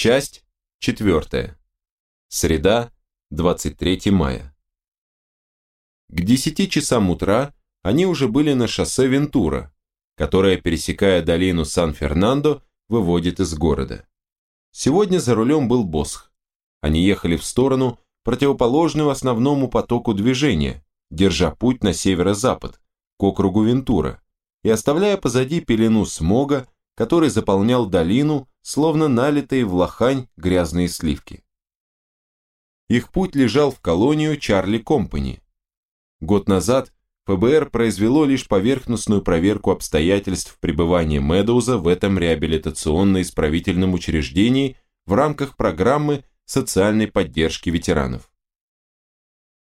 Часть 4. Среда, 23 мая. К 10 часам утра они уже были на шоссе Вентура, которое, пересекая долину Сан-Фернандо, выводит из города. Сегодня за рулем был Босх. Они ехали в сторону, противоположную основному потоку движения, держа путь на северо-запад, к округу Вентура, и оставляя позади пелену смога, который заполнял долину, словно налитые в лохань грязные сливки. Их путь лежал в колонию Чарли Компани. Год назад ФБР произвело лишь поверхностную проверку обстоятельств пребывания Медоуза в этом реабилитационно-исправительном учреждении в рамках программы социальной поддержки ветеранов.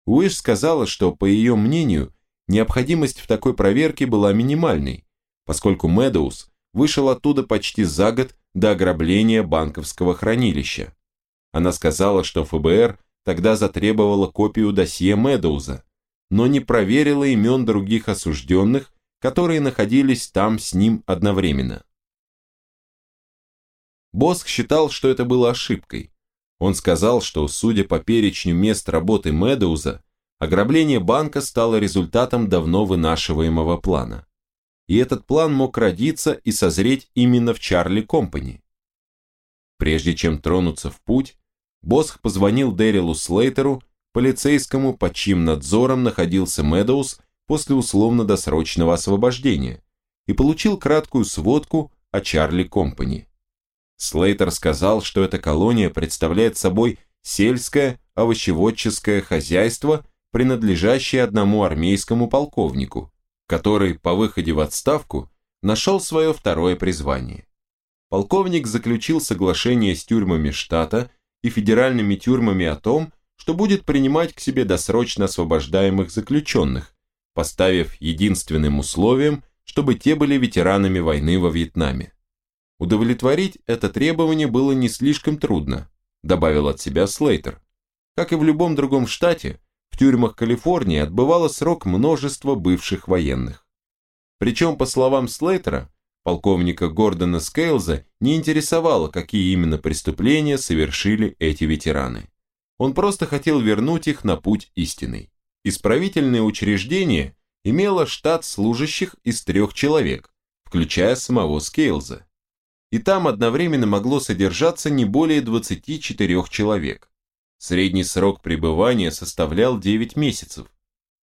Уиш сказала, что, по ее мнению, необходимость в такой проверке была минимальной, поскольку Медоуз вышел оттуда почти за год до ограбления банковского хранилища. Она сказала, что ФБР тогда затребовала копию досье Медоуза, но не проверила имен других осужденных, которые находились там с ним одновременно. Боск считал, что это было ошибкой. Он сказал, что, судя по перечню мест работы Медоуза, ограбление банка стало результатом давно вынашиваемого плана и этот план мог родиться и созреть именно в Чарли Компани. Прежде чем тронуться в путь, Босх позвонил Дэрилу Слейтеру, полицейскому, под чьим надзором находился Медоуз после условно-досрочного освобождения, и получил краткую сводку о Чарли Компани. Слейтер сказал, что эта колония представляет собой сельское овощеводческое хозяйство, принадлежащее одному армейскому полковнику, который по выходе в отставку нашел свое второе призвание. Полковник заключил соглашение с тюрьмами штата и федеральными тюрьмами о том, что будет принимать к себе досрочно освобождаемых заключенных, поставив единственным условием, чтобы те были ветеранами войны во Вьетнаме. Удовлетворить это требование было не слишком трудно, добавил от себя Слейтер. Как и в любом другом штате, в тюрьмах Калифорнии отбывало срок множество бывших военных. Причем, по словам Слейтера, полковника Гордона Скейлза не интересовало, какие именно преступления совершили эти ветераны. Он просто хотел вернуть их на путь истинный. Исправительное учреждение имело штат служащих из трех человек, включая самого Скейлза. И там одновременно могло содержаться не более 24 человек. Средний срок пребывания составлял 9 месяцев.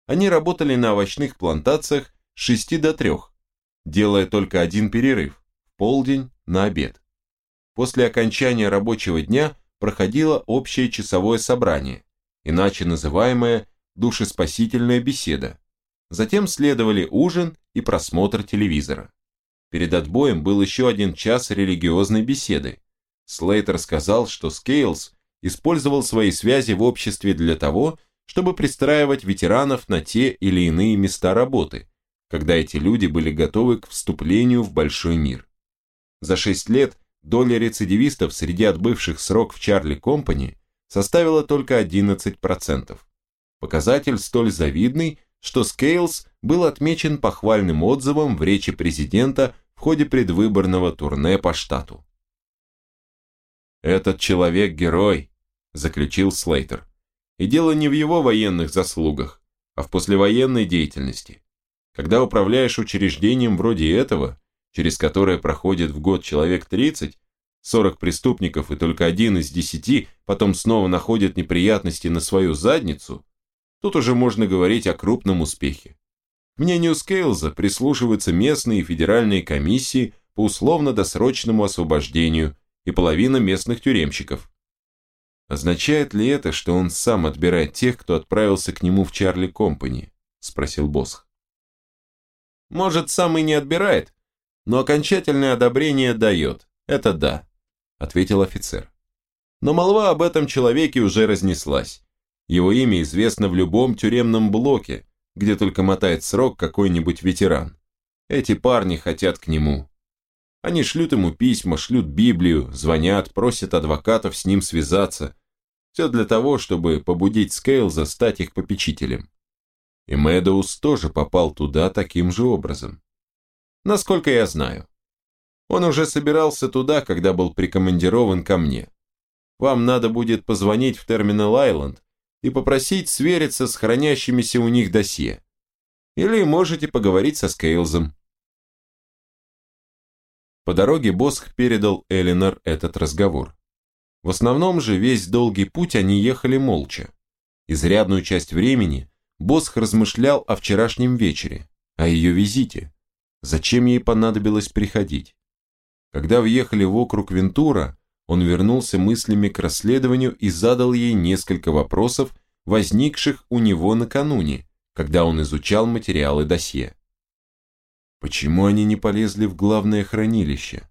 Они работали на овощных плантациях с 6 до 3, делая только один перерыв – в полдень на обед. После окончания рабочего дня проходило общее часовое собрание, иначе называемое душеспасительная беседа. Затем следовали ужин и просмотр телевизора. Перед отбоем был еще один час религиозной беседы. Слейтер сказал, что Скейлс использовал свои связи в обществе для того, чтобы пристраивать ветеранов на те или иные места работы, когда эти люди были готовы к вступлению в большой мир. За 6 лет доля рецидивистов среди отбывших срок в Чарли Компани составила только 11%. Показатель столь завидный, что Скейлс был отмечен похвальным отзывом в речи президента в ходе предвыборного турне по штату. «Этот человек герой», заключил Слейтер. И дело не в его военных заслугах, а в послевоенной деятельности. Когда управляешь учреждением вроде этого, через которое проходит в год человек 30, 40 преступников и только один из десяти потом снова находит неприятности на свою задницу, тут уже можно говорить о крупном успехе. Мнению Скейлза прислушиваются местные и федеральные комиссии по условно-досрочному освобождению и половина местных тюремщиков. «Означает ли это, что он сам отбирает тех, кто отправился к нему в Чарли Компани?» – спросил Босх. «Может, сам и не отбирает, но окончательное одобрение дает. Это да», – ответил офицер. Но молва об этом человеке уже разнеслась. Его имя известно в любом тюремном блоке, где только мотает срок какой-нибудь ветеран. Эти парни хотят к нему. Они шлют ему письма, шлют Библию, звонят, просят адвокатов с ним связаться. Все для того, чтобы побудить Скейлза стать их попечителем. И Мэдоуз тоже попал туда таким же образом. Насколько я знаю. Он уже собирался туда, когда был прикомандирован ко мне. Вам надо будет позвонить в Терминал Айленд и попросить свериться с хранящимися у них досье. Или можете поговорить со Скейлзом. По дороге Босх передал Элинор этот разговор. В основном же весь долгий путь они ехали молча. Изрядную часть времени Босх размышлял о вчерашнем вечере, о ее визите. Зачем ей понадобилось приходить? Когда въехали в округ Вентура, он вернулся мыслями к расследованию и задал ей несколько вопросов, возникших у него накануне, когда он изучал материалы досье. Почему они не полезли в главное хранилище?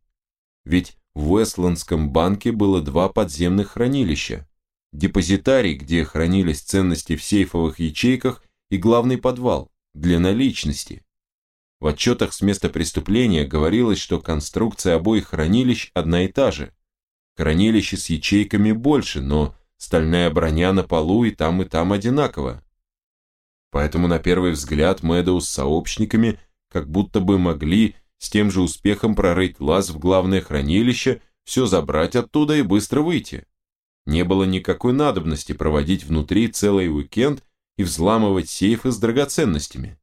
Ведь в Уэстландском банке было два подземных хранилища. Депозитарий, где хранились ценности в сейфовых ячейках, и главный подвал для наличности. В отчетах с места преступления говорилось, что конструкция обоих хранилищ одна и та же. Хранилище с ячейками больше, но стальная броня на полу и там, и там одинакова. Поэтому на первый взгляд Мэдоу с сообщниками как будто бы могли с тем же успехом прорыть лаз в главное хранилище, все забрать оттуда и быстро выйти. Не было никакой надобности проводить внутри целый уикенд и взламывать сейфы с драгоценностями.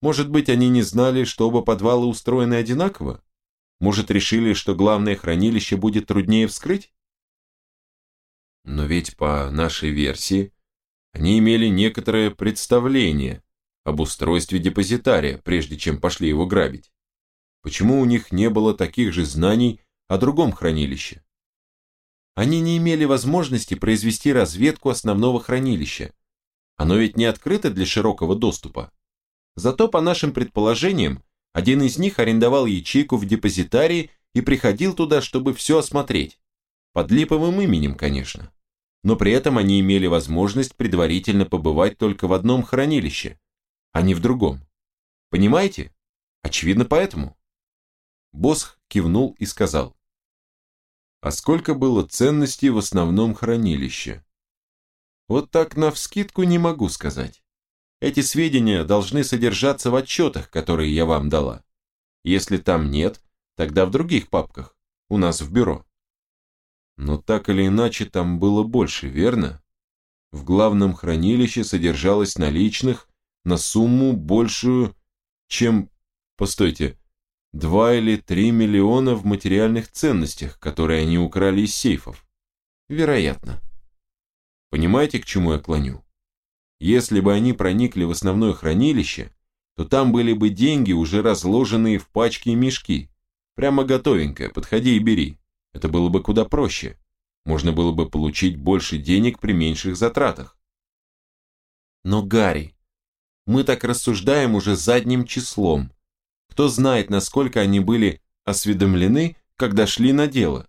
Может быть, они не знали, что оба подвала устроены одинаково? Может, решили, что главное хранилище будет труднее вскрыть? Но ведь по нашей версии, они имели некоторое представление об устройстве депозитария, прежде чем пошли его грабить? Почему у них не было таких же знаний о другом хранилище? Они не имели возможности произвести разведку основного хранилища. Оно ведь не открыто для широкого доступа. Зато, по нашим предположениям, один из них арендовал ячейку в депозитарии и приходил туда, чтобы все осмотреть. Под липовым именем, конечно. Но при этом они имели возможность предварительно побывать только в одном хранилище, а не в другом. Понимаете? Очевидно поэтому. Босх кивнул и сказал. А сколько было ценностей в основном хранилище? Вот так навскидку не могу сказать. Эти сведения должны содержаться в отчетах, которые я вам дала. Если там нет, тогда в других папках, у нас в бюро. Но так или иначе там было больше, верно? В главном хранилище содержалось наличных на сумму большую, чем, постойте, 2 или 3 миллиона в материальных ценностях, которые они украли из сейфов. Вероятно. Понимаете, к чему я клоню? Если бы они проникли в основное хранилище, то там были бы деньги, уже разложенные в пачки и мешки. Прямо готовенькое, подходи и бери. Это было бы куда проще. Можно было бы получить больше денег при меньших затратах. Но, Гарри, мы так рассуждаем уже задним числом. Кто знает, насколько они были осведомлены, когда шли на дело.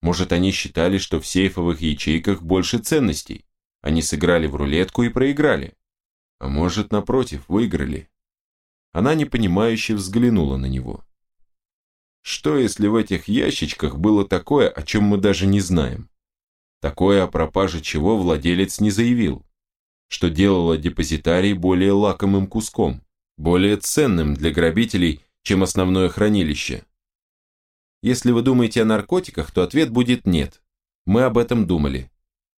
Может, они считали, что в сейфовых ячейках больше ценностей. Они сыграли в рулетку и проиграли. А может, напротив, выиграли. Она непонимающе взглянула на него. Что, если в этих ящичках было такое, о чем мы даже не знаем? Такое, о пропаже чего владелец не заявил, что делало депозитарий более лакомым куском, более ценным для грабителей, чем основное хранилище. Если вы думаете о наркотиках, то ответ будет нет. Мы об этом думали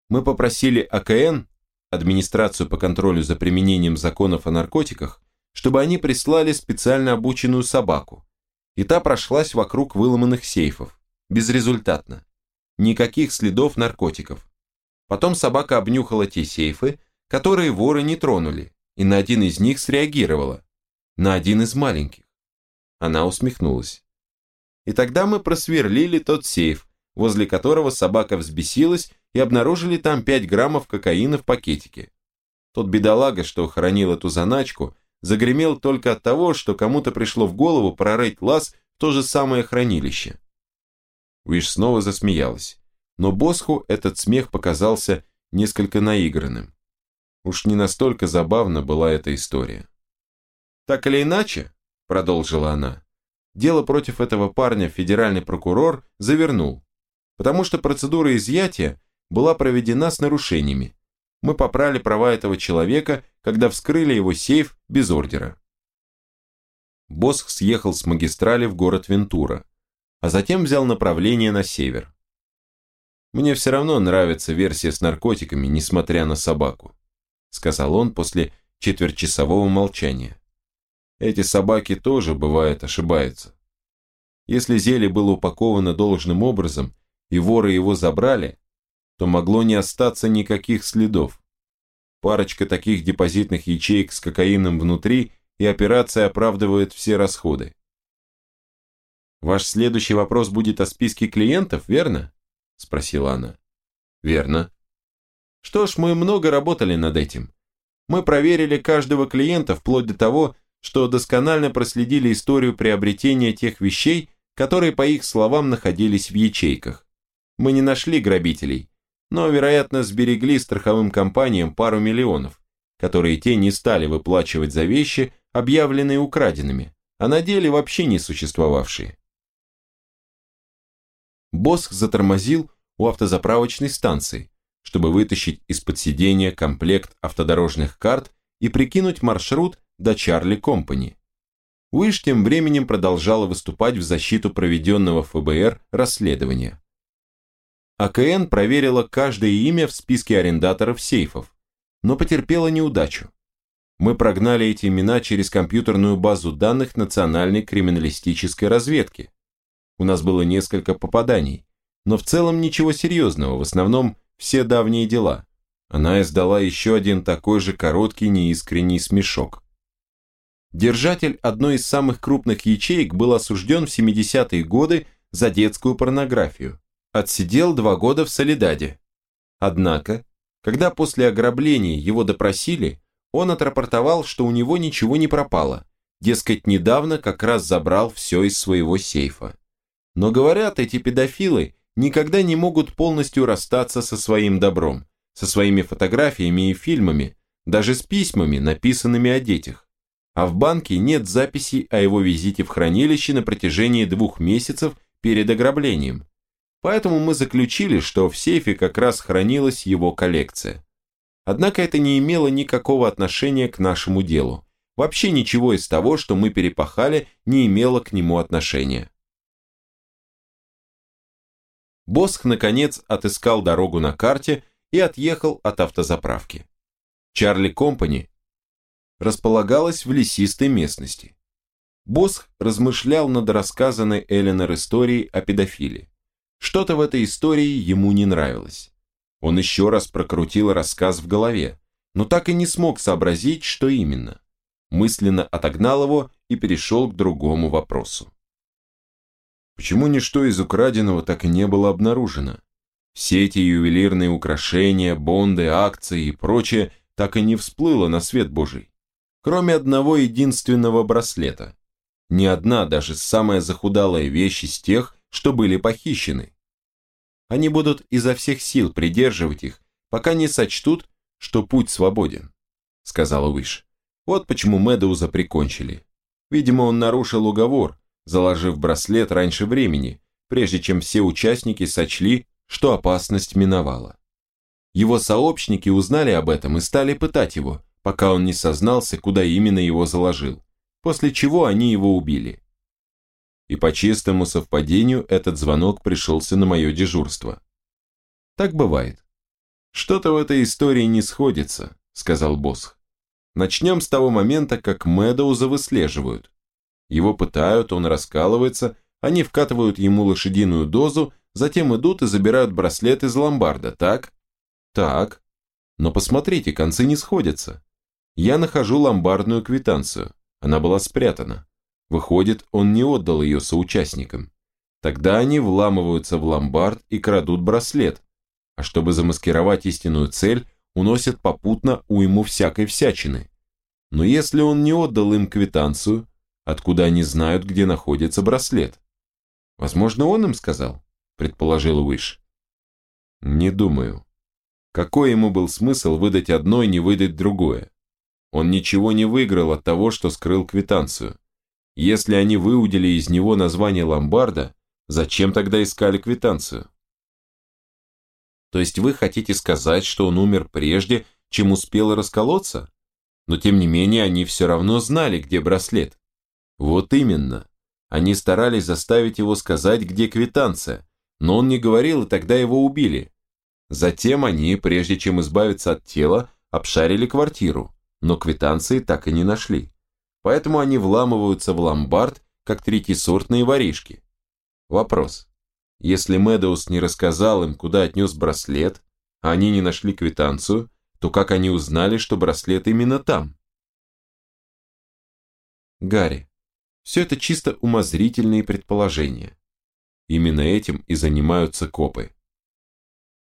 мы попросили АКН, администрацию по контролю за применением законов о наркотиках, чтобы они прислали специально обученную собаку. И та прошлась вокруг выломанных сейфов. Безрезультатно. Никаких следов наркотиков. Потом собака обнюхала те сейфы, которые воры не тронули, и на один из них среагировала. На один из маленьких. Она усмехнулась. И тогда мы просверлили тот сейф, возле которого собака взбесилась и обнаружили там 5 граммов кокаина в пакетике. Тот бедолага, что хранил эту заначку, загремел только от того, что кому-то пришло в голову прорыть лаз в то же самое хранилище. Уиш снова засмеялась, но Босху этот смех показался несколько наигранным. Уж не настолько забавна была эта история. «Так или иначе», — продолжила она, — «дело против этого парня федеральный прокурор завернул, потому что процедура изъятия была проведена с нарушениями. Мы попрали права этого человека, когда вскрыли его сейф без ордера. Босх съехал с магистрали в город Вентура, а затем взял направление на север. «Мне все равно нравится версия с наркотиками, несмотря на собаку», сказал он после четвертьчасового молчания. «Эти собаки тоже, бывает, ошибаются. Если зелье было упаковано должным образом, и воры его забрали, то могло не остаться никаких следов. Парочка таких депозитных ячеек с кокаином внутри, и операция оправдывает все расходы. «Ваш следующий вопрос будет о списке клиентов, верно?» – спросила она. «Верно». «Что ж, мы много работали над этим. Мы проверили каждого клиента вплоть до того, что досконально проследили историю приобретения тех вещей, которые, по их словам, находились в ячейках. Мы не нашли грабителей, но, вероятно, сберегли страховым компаниям пару миллионов, которые те не стали выплачивать за вещи, объявленные украденными, а на деле вообще не существовавшие. Босх затормозил у автозаправочной станции, чтобы вытащить из-под сидения комплект автодорожных карт и прикинуть маршрут до Чарли Компани. Уиш тем временем продолжала выступать в защиту проведенного ФБР расследования. АКН проверила каждое имя в списке арендаторов сейфов, но потерпела неудачу. Мы прогнали эти имена через компьютерную базу данных Национальной криминалистической разведки. У нас было несколько попаданий, но в целом ничего серьезного, в основном все давние дела. Она издала еще один такой же короткий неискренний смешок. Держатель одной из самых крупных ячеек был осужден в 70-е годы за детскую порнографию. Отсидел два года в Солидаде. Однако, когда после ограбления его допросили, он отрапортовал, что у него ничего не пропало, дескать, недавно как раз забрал все из своего сейфа. Но говорят, эти педофилы никогда не могут полностью расстаться со своим добром, со своими фотографиями и фильмами, даже с письмами, написанными о детях а в банке нет записей о его визите в хранилище на протяжении двух месяцев перед ограблением. Поэтому мы заключили, что в сейфе как раз хранилась его коллекция. Однако это не имело никакого отношения к нашему делу. Вообще ничего из того, что мы перепахали, не имело к нему отношения. Босх, наконец, отыскал дорогу на карте и отъехал от автозаправки. Чарли Компани располагалась в лесистой местности. Босх размышлял над рассказанной Эленор историей о педофиле. Что-то в этой истории ему не нравилось. Он еще раз прокрутил рассказ в голове, но так и не смог сообразить, что именно. Мысленно отогнал его и перешел к другому вопросу. Почему ничто из украденного так и не было обнаружено? Все эти ювелирные украшения, бонды, акции и прочее так и не всплыло на свет Божий кроме одного единственного браслета. Ни одна, даже самая захудалая вещь из тех, что были похищены. Они будут изо всех сил придерживать их, пока не сочтут, что путь свободен, сказала Уиш. Вот почему Мэдоуза прикончили. Видимо, он нарушил уговор, заложив браслет раньше времени, прежде чем все участники сочли, что опасность миновала. Его сообщники узнали об этом и стали пытать его, пока он не сознался, куда именно его заложил, после чего они его убили. И по чистому совпадению этот звонок пришелся на мое дежурство. Так бывает. Что-то в этой истории не сходится, сказал Босх. Начнем с того момента, как Мэдоуза выслеживают. Его пытают, он раскалывается, они вкатывают ему лошадиную дозу, затем идут и забирают браслет из ломбарда, так? Так. Но посмотрите, концы не сходятся. Я нахожу ломбардную квитанцию. Она была спрятана. Выходит, он не отдал ее соучастникам. Тогда они вламываются в ломбард и крадут браслет. А чтобы замаскировать истинную цель, уносят попутно уйму всякой всячины. Но если он не отдал им квитанцию, откуда они знают, где находится браслет? Возможно, он им сказал, предположил Уиш. Не думаю. Какой ему был смысл выдать одно и не выдать другое? Он ничего не выиграл от того, что скрыл квитанцию. Если они выудили из него название ломбарда, зачем тогда искали квитанцию? То есть вы хотите сказать, что он умер прежде, чем успел расколоться? Но тем не менее они все равно знали, где браслет. Вот именно. Они старались заставить его сказать, где квитанция, но он не говорил, и тогда его убили. Затем они, прежде чем избавиться от тела, обшарили квартиру, но квитанции так и не нашли. Поэтому они вламываются в ломбард, как третьесортные воришки. Вопрос. Если Медоус не рассказал им, куда отнес браслет, а они не нашли квитанцию, то как они узнали, что браслет именно там? Гарри, все это чисто умозрительные предположения. Именно этим и занимаются копы.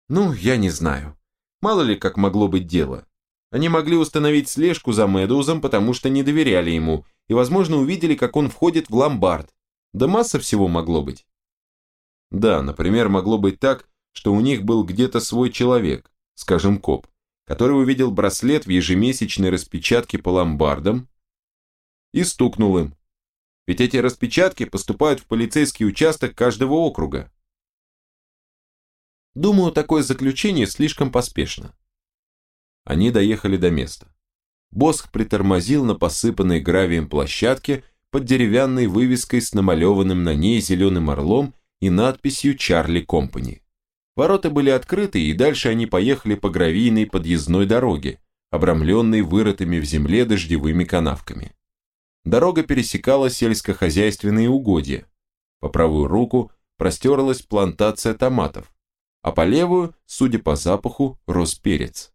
Ну, я не знаю. Мало ли, как могло быть дело. Они могли установить слежку за Медоузом, потому что не доверяли ему, и, возможно, увидели, как он входит в ломбард. Да масса всего могло быть. Да, например, могло быть так, что у них был где-то свой человек, скажем, коп, который увидел браслет в ежемесячной распечатке по ломбардам и стукнул им. Ведь эти распечатки поступают в полицейский участок каждого округа. Думаю, такое заключение слишком поспешно. Они доехали до места. Босх притормозил на посыпанной гравием площадке под деревянной вывеской с намалеванным на ней зеленым орлом и надписью «Чарли Компани». Ворота были открыты, и дальше они поехали по гравийной подъездной дороге, обрамленной вырытыми в земле дождевыми канавками. Дорога пересекала сельскохозяйственные угодья. По правую руку простерлась плантация томатов, а по левую, судя по запаху, рос перец.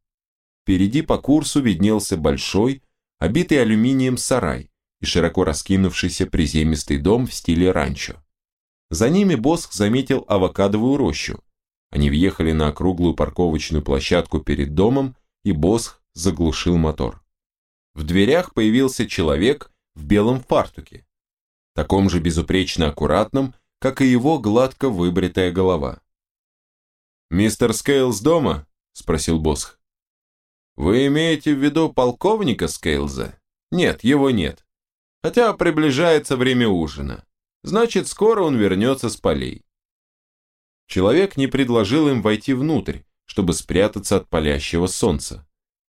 Впереди по курсу виднелся большой, обитый алюминием сарай и широко раскинувшийся приземистый дом в стиле ранчо. За ними Босх заметил авокадовую рощу. Они въехали на округлую парковочную площадку перед домом, и Босх заглушил мотор. В дверях появился человек в белом фартуке, таком же безупречно аккуратном, как и его гладко выбритая голова. «Мистер Скейлс дома?» – спросил Босх. «Вы имеете в виду полковника Скейлза? Нет, его нет. Хотя приближается время ужина. Значит, скоро он вернется с полей». Человек не предложил им войти внутрь, чтобы спрятаться от палящего солнца.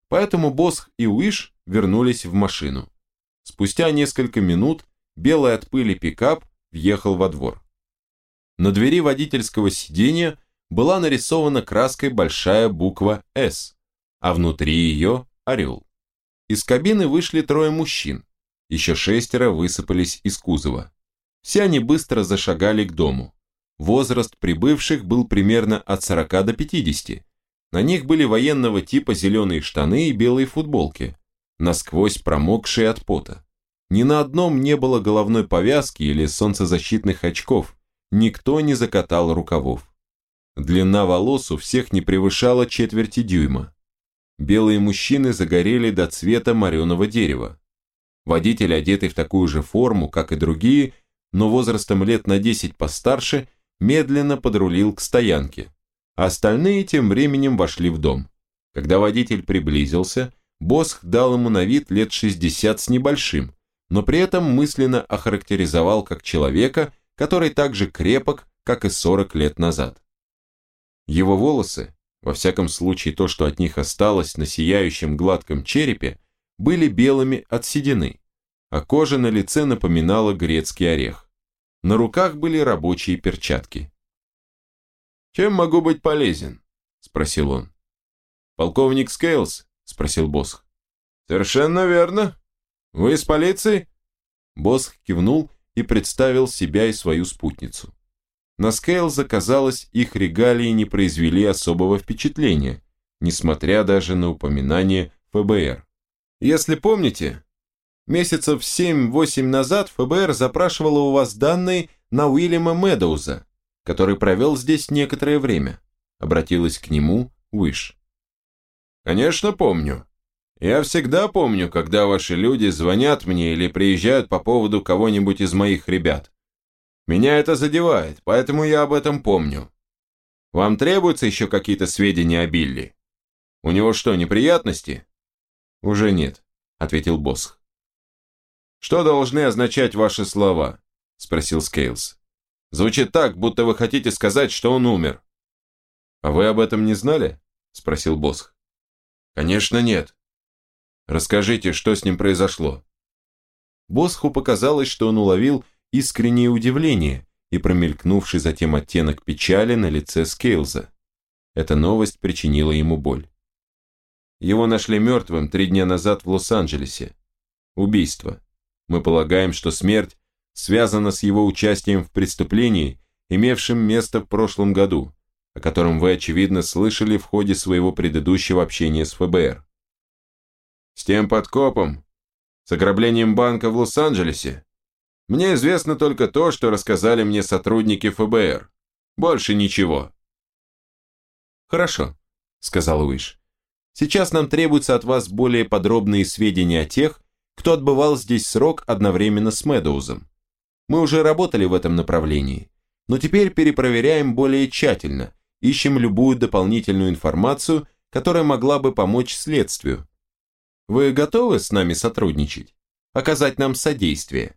Поэтому Босх и Уиш вернулись в машину. Спустя несколько минут белый от пыли пикап въехал во двор. На двери водительского сиденья была нарисована краской большая буква «С», а внутри ее – орел. Из кабины вышли трое мужчин, еще шестеро высыпались из кузова. Все они быстро зашагали к дому. Возраст прибывших был примерно от 40 до 50. На них были военного типа зеленые штаны и белые футболки насквозь промокшие от пота. Ни на одном не было головной повязки или солнцезащитных очков, никто не закатал рукавов. Длина волос у всех не превышала четверти дюйма. Белые мужчины загорели до цвета мореного дерева. Водитель, одетый в такую же форму, как и другие, но возрастом лет на 10 постарше, медленно подрулил к стоянке, остальные тем временем вошли в дом. Когда водитель приблизился, Босх дал ему на вид лет 60 с небольшим, но при этом мысленно охарактеризовал как человека, который так же крепок, как и 40 лет назад. Его волосы, во всяком случае то, что от них осталось на сияющем гладком черепе, были белыми от седины, а кожа на лице напоминала грецкий орех. На руках были рабочие перчатки. «Чем могу быть полезен?» – спросил он. «Полковник Скейлс – спросил Босх. «Совершенно верно. Вы из полиции?» Босх кивнул и представил себя и свою спутницу. На Скейлза, казалось, их регалии не произвели особого впечатления, несмотря даже на упоминание ФБР. Если помните, месяцев 7-8 назад ФБР запрашивало у вас данные на Уильяма Медоуза, который провел здесь некоторое время. Обратилась к нему Уиш. Конечно, помню. Я всегда помню, когда ваши люди звонят мне или приезжают по поводу кого-нибудь из моих ребят. Меня это задевает, поэтому я об этом помню. Вам требуются еще какие-то сведения о Билли? У него что, неприятности? Уже нет, ответил Босх. Что должны означать ваши слова? Спросил Скейлс. Звучит так, будто вы хотите сказать, что он умер. А вы об этом не знали? Спросил Босх. Конечно, нет. Расскажите, что с ним произошло. Босху показалось, что он уловил искреннее удивление и промелькнувший затем оттенок печали на лице Скейлза. Эта новость причинила ему боль. Его нашли мертвым три дня назад в Лос-Анджелесе. Убийство. Мы полагаем, что смерть связана с его участием в преступлении, имевшем место в прошлом году, о котором вы, очевидно, слышали в ходе своего предыдущего общения с ФБР. С тем подкопом? С ограблением банка в Лос-Анджелесе? Мне известно только то, что рассказали мне сотрудники ФБР. Больше ничего. Хорошо, сказал Уиш. Сейчас нам требуются от вас более подробные сведения о тех, кто отбывал здесь срок одновременно с Медоузом. Мы уже работали в этом направлении, но теперь перепроверяем более тщательно, ищем любую дополнительную информацию, которая могла бы помочь следствию. Вы готовы с нами сотрудничать? Оказать нам содействие?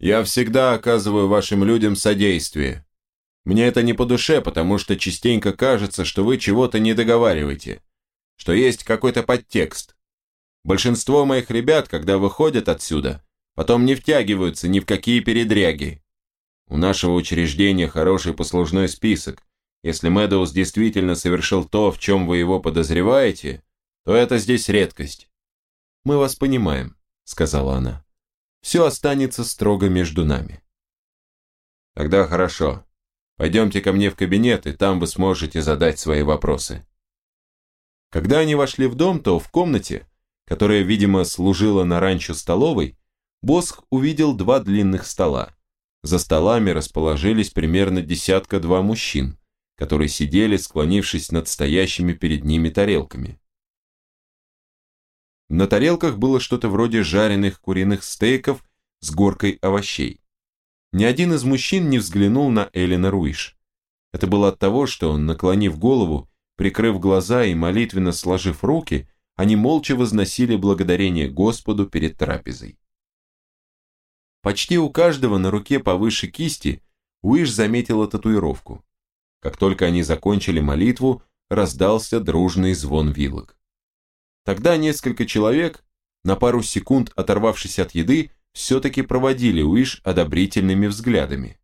Я всегда оказываю вашим людям содействие. Мне это не по душе, потому что частенько кажется, что вы чего-то не договариваете, что есть какой-то подтекст. Большинство моих ребят, когда выходят отсюда, потом не втягиваются ни в какие передряги. У нашего учреждения хороший послужной список. Если Мэдоуз действительно совершил то, в чем вы его подозреваете, то это здесь редкость. Мы вас понимаем, сказала она все останется строго между нами. Тогда хорошо. Пойдемте ко мне в кабинет, и там вы сможете задать свои вопросы. Когда они вошли в дом, то в комнате, которая, видимо, служила на ранчо столовой, Босх увидел два длинных стола. За столами расположились примерно десятка-два мужчин, которые сидели, склонившись над стоящими перед ними тарелками. На тарелках было что-то вроде жареных куриных стейков с горкой овощей. Ни один из мужчин не взглянул на Элина Руиш. Это было от того, что он, наклонив голову, прикрыв глаза и молитвенно сложив руки, они молча возносили благодарение Господу перед трапезой. Почти у каждого на руке повыше кисти Уиш заметила татуировку. Как только они закончили молитву, раздался дружный звон вилок. Тогда несколько человек, на пару секунд оторвавшись от еды, все-таки проводили Уиш одобрительными взглядами.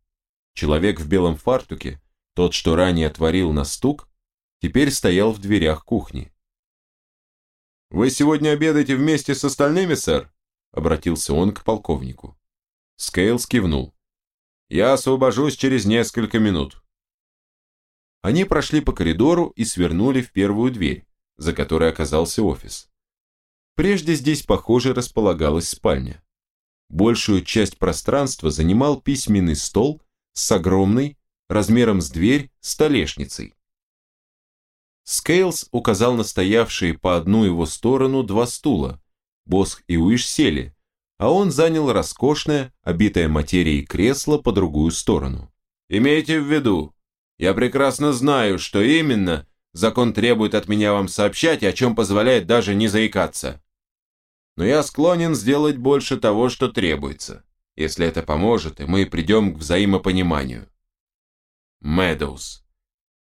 Человек в белом фартуке, тот, что ранее отворил на стук, теперь стоял в дверях кухни. «Вы сегодня обедаете вместе с остальными, сэр?» обратился он к полковнику. Скейлс кивнул. «Я освобожусь через несколько минут». Они прошли по коридору и свернули в первую дверь, за которой оказался офис. Прежде здесь, похоже, располагалась спальня. Большую часть пространства занимал письменный стол с огромной, размером с дверь, столешницей. Скейлс указал на стоявшие по одну его сторону два стула. Босх и Уиш сели, а он занял роскошное, обитое материей кресло по другую сторону. «Имейте в виду, я прекрасно знаю, что именно Закон требует от меня вам сообщать, о чем позволяет даже не заикаться. Но я склонен сделать больше того, что требуется, если это поможет, и мы придем к взаимопониманию. Мэдоуз.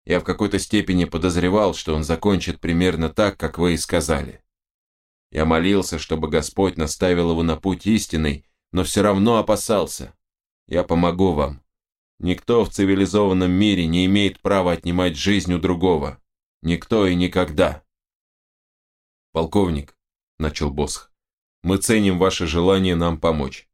Я в какой-то степени подозревал, что он закончит примерно так, как вы и сказали. Я молился, чтобы Господь наставил его на путь истинный, но все равно опасался. Я помогу вам. Никто в цивилизованном мире не имеет права отнимать жизнь у другого. Никто и никогда. Полковник, начал Босх, мы ценим ваше желание нам помочь.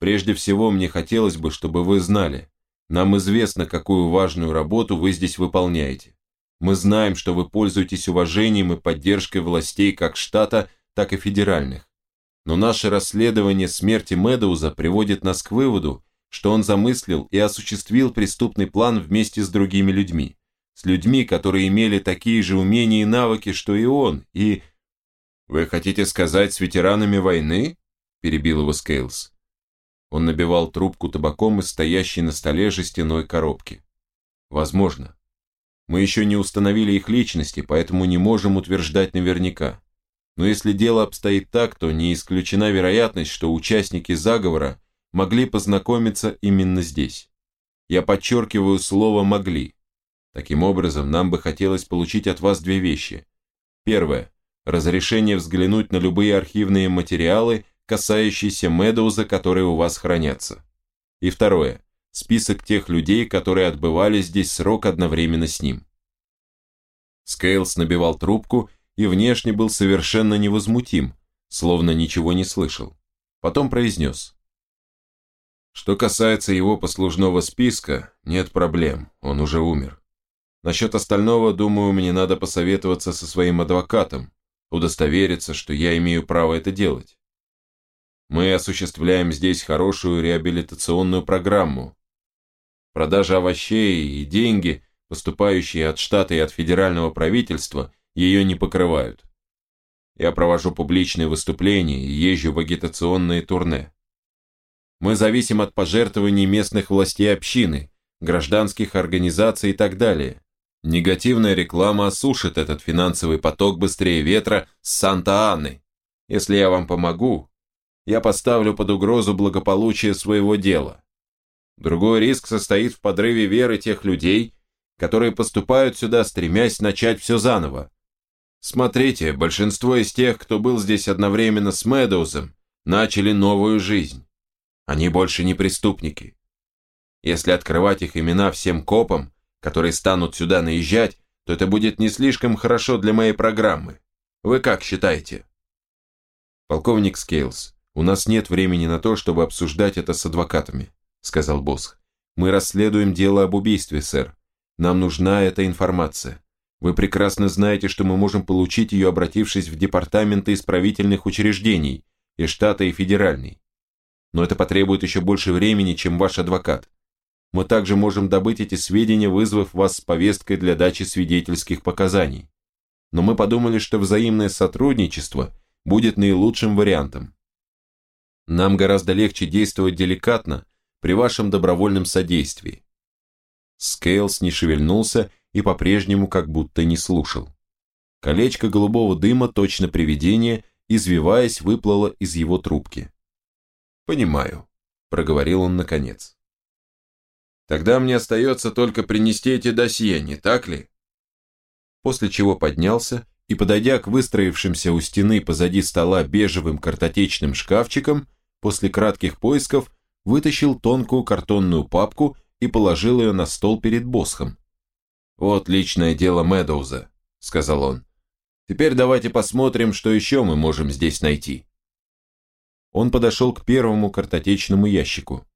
Прежде всего, мне хотелось бы, чтобы вы знали, нам известно, какую важную работу вы здесь выполняете. Мы знаем, что вы пользуетесь уважением и поддержкой властей как штата, так и федеральных. Но наше расследование смерти Медоуза приводит нас к выводу, что он замыслил и осуществил преступный план вместе с другими людьми с людьми, которые имели такие же умения и навыки, что и он, и... «Вы хотите сказать, с ветеранами войны?» – перебил его Скейлс. Он набивал трубку табаком из стоящей на столе жестяной коробки. «Возможно. Мы еще не установили их личности, поэтому не можем утверждать наверняка. Но если дело обстоит так, то не исключена вероятность, что участники заговора могли познакомиться именно здесь. Я подчеркиваю слово «могли». Таким образом, нам бы хотелось получить от вас две вещи. Первое. Разрешение взглянуть на любые архивные материалы, касающиеся Медоуза, которые у вас хранятся. И второе. Список тех людей, которые отбывали здесь срок одновременно с ним. Скейлс набивал трубку и внешне был совершенно невозмутим, словно ничего не слышал. Потом произнес. Что касается его послужного списка, нет проблем, он уже умер. Насчет остального, думаю, мне надо посоветоваться со своим адвокатом, удостовериться, что я имею право это делать. Мы осуществляем здесь хорошую реабилитационную программу. Продажа овощей и деньги, поступающие от штата и от федерального правительства, ее не покрывают. Я провожу публичные выступления и езжу в агитационные турне. Мы зависим от пожертвований местных властей общины, гражданских организаций и так далее. Негативная реклама осушит этот финансовый поток быстрее ветра с Санта-Анны. Если я вам помогу, я поставлю под угрозу благополучие своего дела. Другой риск состоит в подрыве веры тех людей, которые поступают сюда, стремясь начать все заново. Смотрите, большинство из тех, кто был здесь одновременно с Мэдоузом, начали новую жизнь. Они больше не преступники. Если открывать их имена всем копам, которые станут сюда наезжать, то это будет не слишком хорошо для моей программы. Вы как считаете? Полковник Скейлс, у нас нет времени на то, чтобы обсуждать это с адвокатами, сказал Босх. Мы расследуем дело об убийстве, сэр. Нам нужна эта информация. Вы прекрасно знаете, что мы можем получить ее, обратившись в департаменты исправительных учреждений, и штата, и федеральный. Но это потребует еще больше времени, чем ваш адвокат. Мы также можем добыть эти сведения, вызвав вас с повесткой для дачи свидетельских показаний. Но мы подумали, что взаимное сотрудничество будет наилучшим вариантом. Нам гораздо легче действовать деликатно при вашем добровольном содействии. Скейлс не шевельнулся и по-прежнему как будто не слушал. Колечко голубого дыма, точно привидение, извиваясь, выплыло из его трубки. «Понимаю», – проговорил он наконец. Тогда мне остается только принести эти досье, не так ли? После чего поднялся и, подойдя к выстроившимся у стены позади стола бежевым картотечным шкафчикам, после кратких поисков вытащил тонкую картонную папку и положил ее на стол перед Босхом. «Вот личное дело Медоуза», — сказал он. «Теперь давайте посмотрим, что еще мы можем здесь найти». Он подошел к первому картотечному ящику.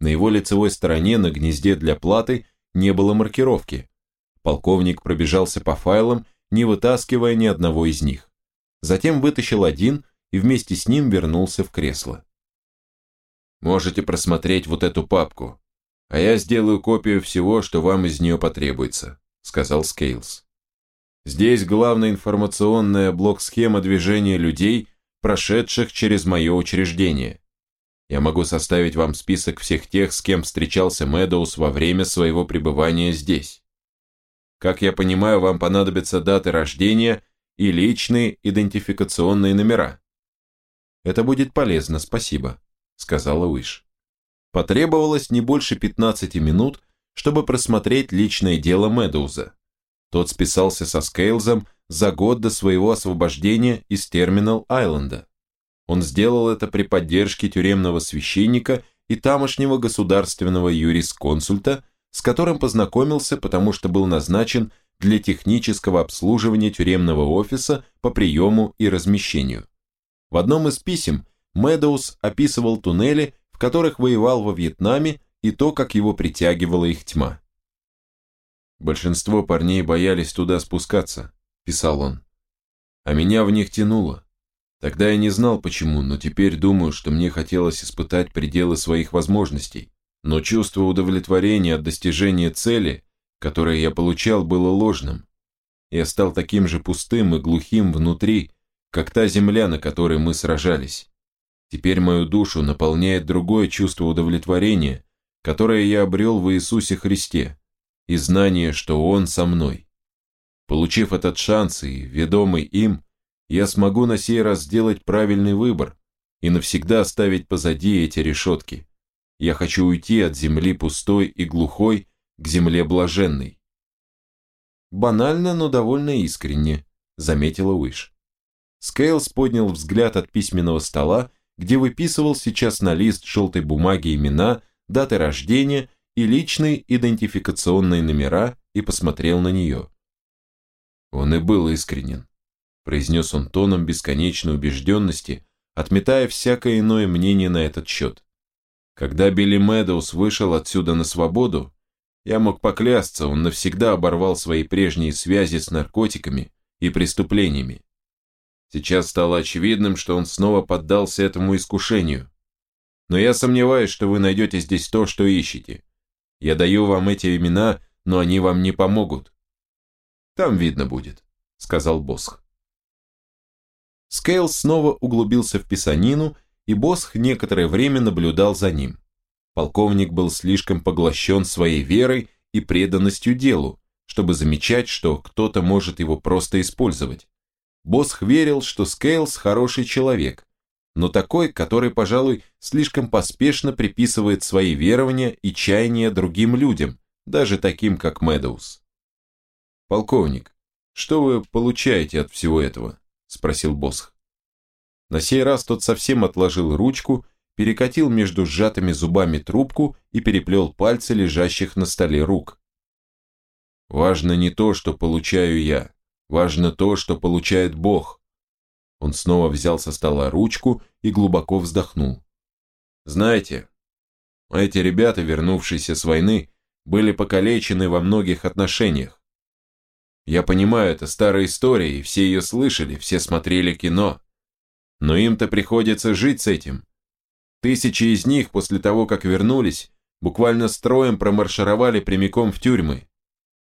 На его лицевой стороне на гнезде для платы не было маркировки. Полковник пробежался по файлам, не вытаскивая ни одного из них. Затем вытащил один и вместе с ним вернулся в кресло. «Можете просмотреть вот эту папку, а я сделаю копию всего, что вам из нее потребуется», сказал Скейлс. «Здесь главная информационная блок-схема движения людей, прошедших через мое учреждение. Я могу составить вам список всех тех, с кем встречался Мэдоуз во время своего пребывания здесь. Как я понимаю, вам понадобятся даты рождения и личные идентификационные номера. Это будет полезно, спасибо, сказала Уиш. Потребовалось не больше 15 минут, чтобы просмотреть личное дело Мэдоуза. Тот списался со Скейлзом за год до своего освобождения из Терминал-Айленда. Он сделал это при поддержке тюремного священника и тамошнего государственного юрисконсульта, с которым познакомился, потому что был назначен для технического обслуживания тюремного офиса по приему и размещению. В одном из писем Мэдоуз описывал туннели, в которых воевал во Вьетнаме, и то, как его притягивала их тьма. «Большинство парней боялись туда спускаться», – писал он. «А меня в них тянуло. Тогда я не знал почему, но теперь думаю, что мне хотелось испытать пределы своих возможностей. Но чувство удовлетворения от достижения цели, которое я получал, было ложным. Я стал таким же пустым и глухим внутри, как та земля, на которой мы сражались. Теперь мою душу наполняет другое чувство удовлетворения, которое я обрел в Иисусе Христе, и знание, что Он со мной. Получив этот шанс и ведомый им, я смогу на сей раз сделать правильный выбор и навсегда оставить позади эти решетки. Я хочу уйти от земли пустой и глухой к земле блаженной. Банально, но довольно искренне, заметила Уиш. Скейлс поднял взгляд от письменного стола где выписывал сейчас на лист желтой бумаги имена, даты рождения и личные идентификационные номера и посмотрел на нее. Он и был искренен, произнес он тоном бесконечной убежденности, отметая всякое иное мнение на этот счет. Когда Билли Мэдоуз вышел отсюда на свободу, я мог поклясться, он навсегда оборвал свои прежние связи с наркотиками и преступлениями. Сейчас стало очевидным, что он снова поддался этому искушению. Но я сомневаюсь, что вы найдете здесь то, что ищете. Я даю вам эти имена, но они вам не помогут. Там видно будет, сказал Босх. Скейлс снова углубился в писанину, и Босх некоторое время наблюдал за ним. Полковник был слишком поглощен своей верой и преданностью делу, чтобы замечать, что кто-то может его просто использовать. Босх верил, что Скейлс хороший человек, но такой, который, пожалуй, слишком поспешно приписывает свои верования и чаяния другим людям, даже таким, как Мэдоуз. «Полковник, что вы получаете от всего этого?» – спросил Босх. На сей раз тот совсем отложил ручку, перекатил между сжатыми зубами трубку и переплел пальцы лежащих на столе рук. «Важно не то, что получаю я, Важно то, что получает Бог. Он снова взял со стола ручку и глубоко вздохнул. Знаете, эти ребята, вернувшиеся с войны, были покалечены во многих отношениях. Я понимаю, это старая история, и все ее слышали, все смотрели кино. Но им-то приходится жить с этим. Тысячи из них после того, как вернулись, буквально строем промаршировали прямиком в тюрьмы.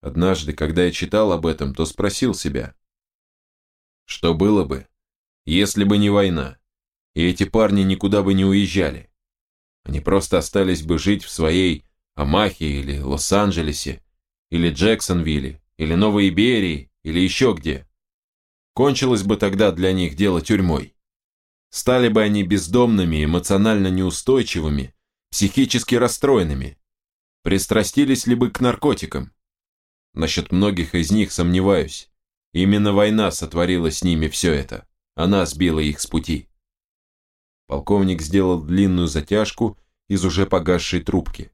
Однажды, когда я читал об этом, то спросил себя, что было бы, если бы не война, и эти парни никуда бы не уезжали. Они просто остались бы жить в своей Амахе или Лос-Анджелесе, или Джексонвилле, или Новой Иберии, или еще где. Кончилось бы тогда для них дело тюрьмой. Стали бы они бездомными, эмоционально неустойчивыми, психически расстроенными. Пристрастились ли бы к наркотикам? Насчет многих из них сомневаюсь. Именно война сотворила с ними все это. Она сбила их с пути. Полковник сделал длинную затяжку из уже погасшей трубки.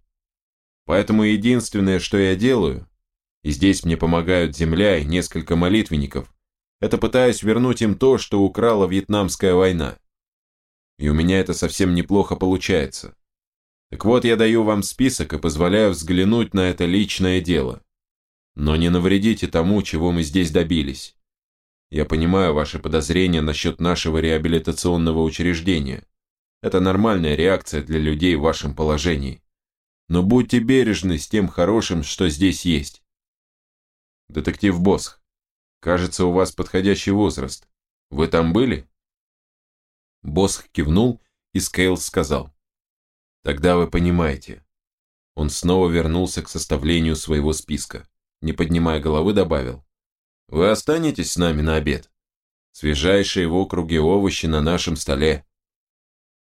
Поэтому единственное, что я делаю, и здесь мне помогают земля и несколько молитвенников, это пытаюсь вернуть им то, что украла Вьетнамская война. И у меня это совсем неплохо получается. Так вот, я даю вам список и позволяю взглянуть на это личное дело. Но не навредите тому, чего мы здесь добились. Я понимаю ваши подозрения насчет нашего реабилитационного учреждения. Это нормальная реакция для людей в вашем положении. Но будьте бережны с тем хорошим, что здесь есть. Детектив Босх, кажется, у вас подходящий возраст. Вы там были? Босх кивнул, и Скейлс сказал. Тогда вы понимаете. Он снова вернулся к составлению своего списка не поднимая головы, добавил. «Вы останетесь с нами на обед? Свежайшие в округе овощи на нашем столе».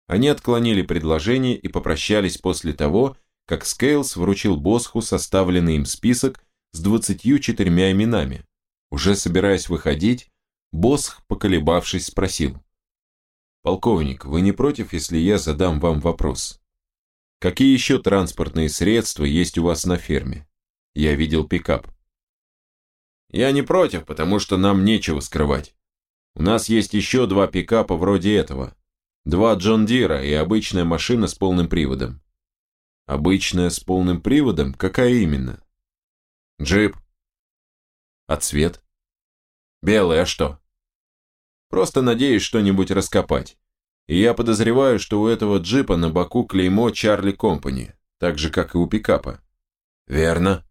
Они отклонили предложение и попрощались после того, как Скейлс вручил Босху составленный им список с двадцатью четырьмя именами. Уже собираясь выходить, Босх, поколебавшись, спросил. «Полковник, вы не против, если я задам вам вопрос? Какие еще транспортные средства есть у вас на ферме?» Я видел пикап. Я не против, потому что нам нечего скрывать. У нас есть еще два пикапа вроде этого. Два Джон Дира и обычная машина с полным приводом. Обычная с полным приводом? Какая именно? Джип. А цвет? Белый, а что? Просто надеюсь что-нибудь раскопать. И я подозреваю, что у этого джипа на боку клеймо Чарли Компани, так же, как и у пикапа. Верно.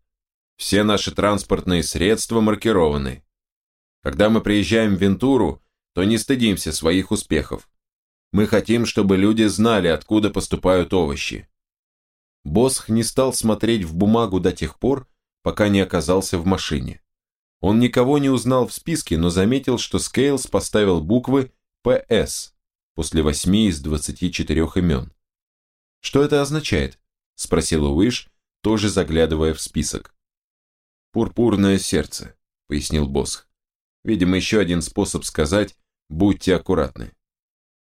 Все наши транспортные средства маркированы. Когда мы приезжаем в Вентуру, то не стыдимся своих успехов. Мы хотим, чтобы люди знали, откуда поступают овощи. Босх не стал смотреть в бумагу до тех пор, пока не оказался в машине. Он никого не узнал в списке, но заметил, что Скейлс поставил буквы «ПС» после восьми из двадцати четырех имен. «Что это означает?» – спросил Уиш, тоже заглядывая в список. «Пурпурное сердце», — пояснил Босх. «Видимо, еще один способ сказать «будьте аккуратны».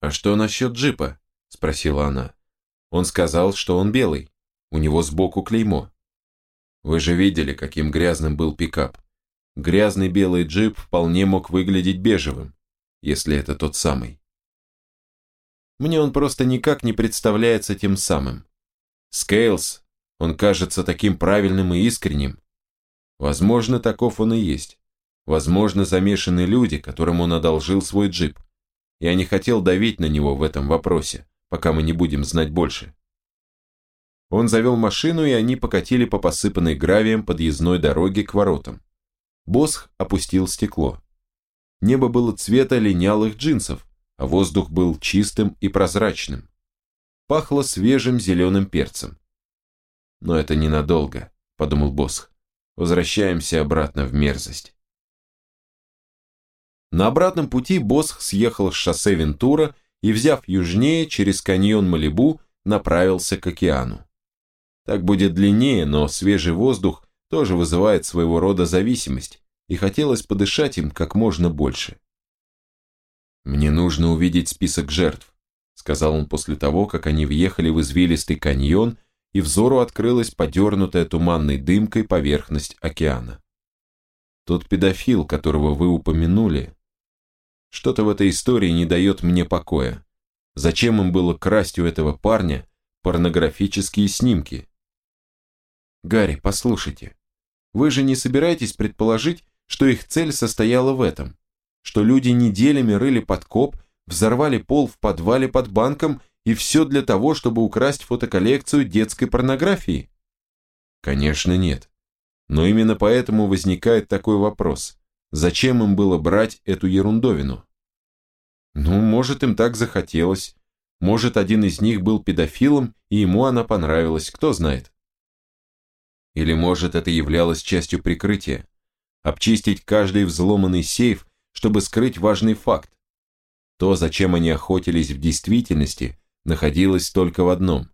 «А что насчет джипа?» – спросила она. «Он сказал, что он белый. У него сбоку клеймо. Вы же видели, каким грязным был пикап. Грязный белый джип вполне мог выглядеть бежевым, если это тот самый. Мне он просто никак не представляется тем самым. Скейлс, он кажется таким правильным и искренним. Возможно, таков он и есть. Возможно, замешаны люди, которым он одолжил свой джип. Я не хотел давить на него в этом вопросе, пока мы не будем знать больше. Он завел машину, и они покатили по посыпанной гравием подъездной дороге к воротам. Босх опустил стекло. Небо было цвета линялых джинсов, а воздух был чистым и прозрачным. Пахло свежим зеленым перцем. «Но это ненадолго», — подумал Босх. «Возвращаемся обратно в мерзость». На обратном пути Босх съехал с шоссе Вентура и, взяв южнее, через каньон Малибу, направился к океану. Так будет длиннее, но свежий воздух тоже вызывает своего рода зависимость, и хотелось подышать им как можно больше. «Мне нужно увидеть список жертв», сказал он после того, как они въехали в извилистый каньон, и взору открылась подернутая туманной дымкой поверхность океана. Тот педофил, которого вы упомянули, что-то в этой истории не дает мне покоя. Зачем им было красть у этого парня порнографические снимки? Гарри, послушайте, вы же не собираетесь предположить, что их цель состояла в этом, что люди неделями рыли подкоп, взорвали пол в подвале под банком и все для того, чтобы украсть фотоколлекцию детской порнографии? Конечно, нет. Но именно поэтому возникает такой вопрос. Зачем им было брать эту ерундовину? Ну, может, им так захотелось. Может, один из них был педофилом, и ему она понравилась, кто знает. Или, может, это являлось частью прикрытия? Обчистить каждый взломанный сейф, чтобы скрыть важный факт. То, зачем они охотились в действительности, находилось только в одном.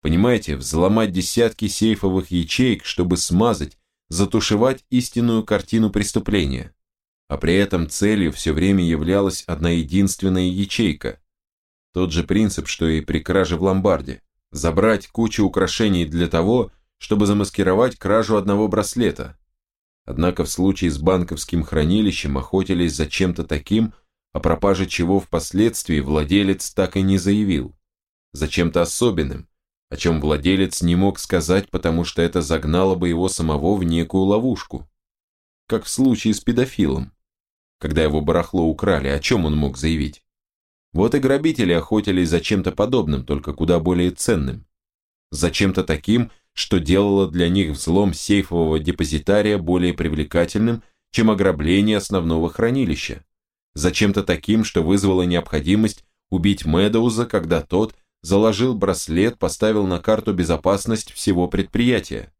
Понимаете, взломать десятки сейфовых ячеек, чтобы смазать, затушевать истинную картину преступления. А при этом целью все время являлась одна единственная ячейка. Тот же принцип, что и при краже в ломбарде. Забрать кучу украшений для того, чтобы замаскировать кражу одного браслета. Однако в случае с банковским хранилищем охотились за чем-то таким, о пропаже чего впоследствии владелец так и не заявил. За чем-то особенным, о чем владелец не мог сказать, потому что это загнало бы его самого в некую ловушку. Как в случае с педофилом. Когда его барахло украли, о чем он мог заявить? Вот и грабители охотились за чем-то подобным, только куда более ценным. За чем-то таким, что делало для них взлом сейфового депозитария более привлекательным, чем ограбление основного хранилища. Зачем-то таким, что вызвало необходимость убить Медоуза, когда тот заложил браслет, поставил на карту безопасность всего предприятия.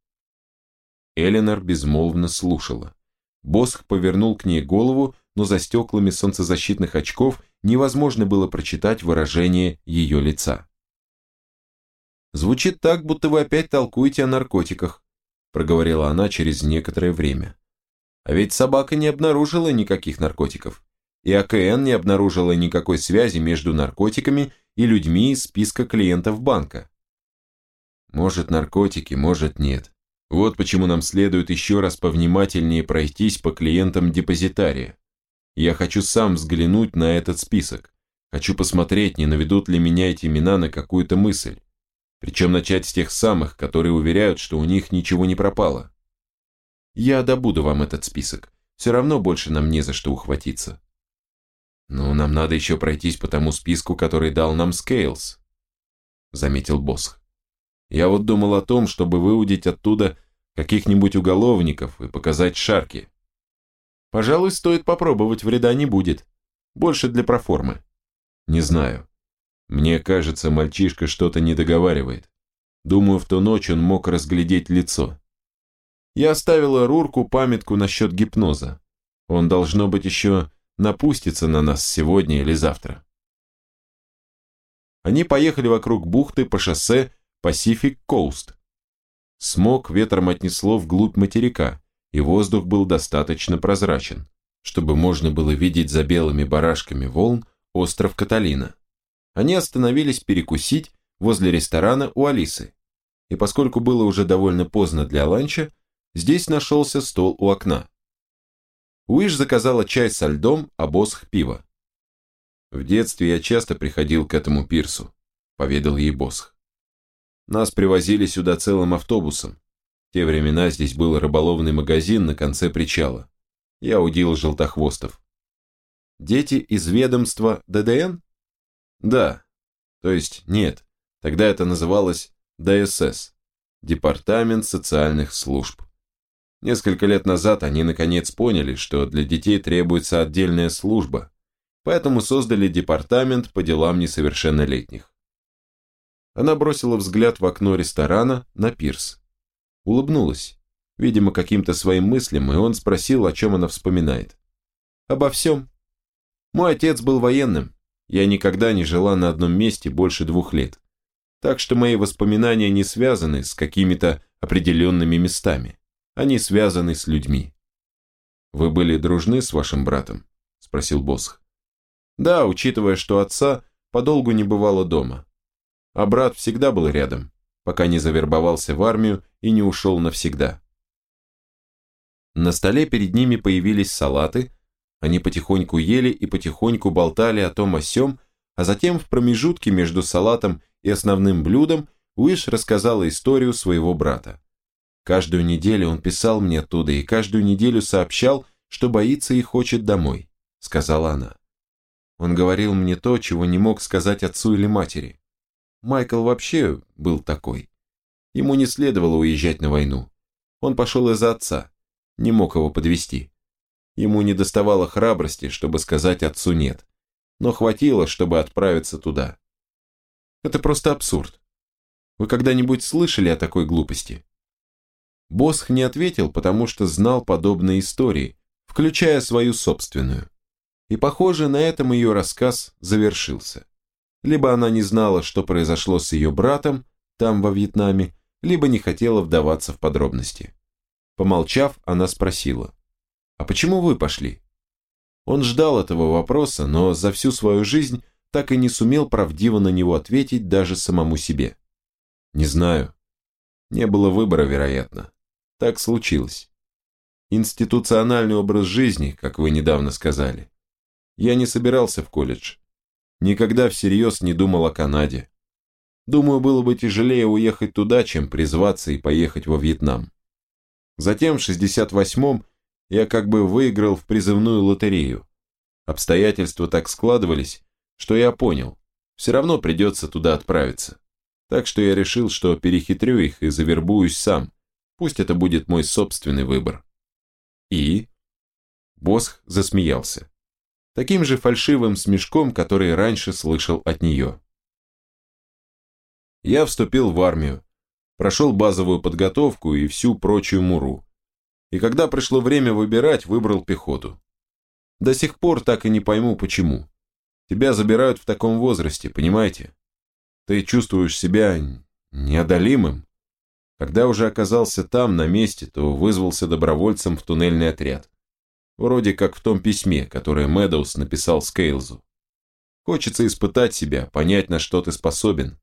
Эленор безмолвно слушала. Босх повернул к ней голову, но за стеклами солнцезащитных очков невозможно было прочитать выражение ее лица. Звучит так, будто вы опять толкуете о наркотиках, проговорила она через некоторое время. А ведь собака не обнаружила никаких наркотиков. И АКН не обнаружила никакой связи между наркотиками и людьми из списка клиентов банка. Может наркотики, может нет. Вот почему нам следует еще раз повнимательнее пройтись по клиентам депозитария. Я хочу сам взглянуть на этот список. Хочу посмотреть, не наведут ли меня эти имена на какую-то мысль. Причем начать с тех самых, которые уверяют, что у них ничего не пропало. Я добуду вам этот список. Все равно больше нам не за что ухватиться. Но нам надо еще пройтись по тому списку, который дал нам Скейлс, заметил Босх. Я вот думал о том, чтобы выудить оттуда каких-нибудь уголовников и показать Шарки. Пожалуй, стоит попробовать, вреда не будет. Больше для проформы. Не знаю. Мне кажется, мальчишка что-то не договаривает. Думаю, в ту ночь он мог разглядеть лицо. Я оставила Рурку памятку насчет гипноза. Он, должно быть, еще напустится на нас сегодня или завтра. Они поехали вокруг бухты по шоссе Pacific Coast. Смог ветром отнесло вглубь материка, и воздух был достаточно прозрачен, чтобы можно было видеть за белыми барашками волн остров Каталина. Они остановились перекусить возле ресторана у Алисы. И поскольку было уже довольно поздно для ланча, здесь нашелся стол у окна. Уиш заказала чай со льдом, а Босх пиво. «В детстве я часто приходил к этому пирсу», — поведал ей Босх. «Нас привозили сюда целым автобусом. В те времена здесь был рыболовный магазин на конце причала. Я удил желтохвостов. Дети из ведомства ДДН? Да. То есть нет. Тогда это называлось ДСС. Департамент социальных служб. Несколько лет назад они наконец поняли, что для детей требуется отдельная служба, поэтому создали департамент по делам несовершеннолетних. Она бросила взгляд в окно ресторана на пирс. Улыбнулась, видимо, каким-то своим мыслям, и он спросил, о чем она вспоминает. «Обо всем. Мой отец был военным. Я никогда не жила на одном месте больше двух лет. Так что мои воспоминания не связаны с какими-то определенными местами. Они связаны с людьми. «Вы были дружны с вашим братом?» – спросил Босх. «Да, учитывая, что отца подолгу не бывало дома. А брат всегда был рядом, пока не завербовался в армию и не ушел навсегда». На столе перед ними появились салаты, они потихоньку ели и потихоньку болтали о том о сём, а затем в промежутке между салатом и основным блюдом Уиш рассказала историю своего брата. Каждую неделю он писал мне оттуда и каждую неделю сообщал, что боится и хочет домой, сказала она. Он говорил мне то, чего не мог сказать отцу или матери. Майкл вообще был такой. Ему не следовало уезжать на войну. Он пошел из-за отца, не мог его подвести. Ему не доставало храбрости, чтобы сказать отцу «нет», но хватило, чтобы отправиться туда. Это просто абсурд. Вы когда-нибудь слышали о такой глупости? Босх не ответил, потому что знал подобные истории, включая свою собственную. И, похоже, на этом ее рассказ завершился. Либо она не знала, что произошло с ее братом, там, во Вьетнаме, либо не хотела вдаваться в подробности. Помолчав, она спросила. «А почему вы пошли?» Он ждал этого вопроса, но за всю свою жизнь так и не сумел правдиво на него ответить даже самому себе. «Не знаю. Не было выбора, вероятно. Так случилось. Институциональный образ жизни, как вы недавно сказали. Я не собирался в колледж. Никогда всерьез не думал о Канаде. Думаю, было бы тяжелее уехать туда, чем призваться и поехать во Вьетнам. Затем в 68-м я как бы выиграл в призывную лотерею. Обстоятельства так складывались, что я понял, все равно придется туда отправиться. Так что я решил, что перехитрю их и завербуюсь сам. Пусть это будет мой собственный выбор. И? Босх засмеялся. Таким же фальшивым смешком, который раньше слышал от нее. Я вступил в армию, прошел базовую подготовку и всю прочую муру и когда пришло время выбирать, выбрал пехоту. До сих пор так и не пойму, почему. Тебя забирают в таком возрасте, понимаете? Ты чувствуешь себя неодолимым. Когда уже оказался там, на месте, то вызвался добровольцем в туннельный отряд. Вроде как в том письме, которое Мэдоуз написал Скейлзу. Хочется испытать себя, понять, на что ты способен.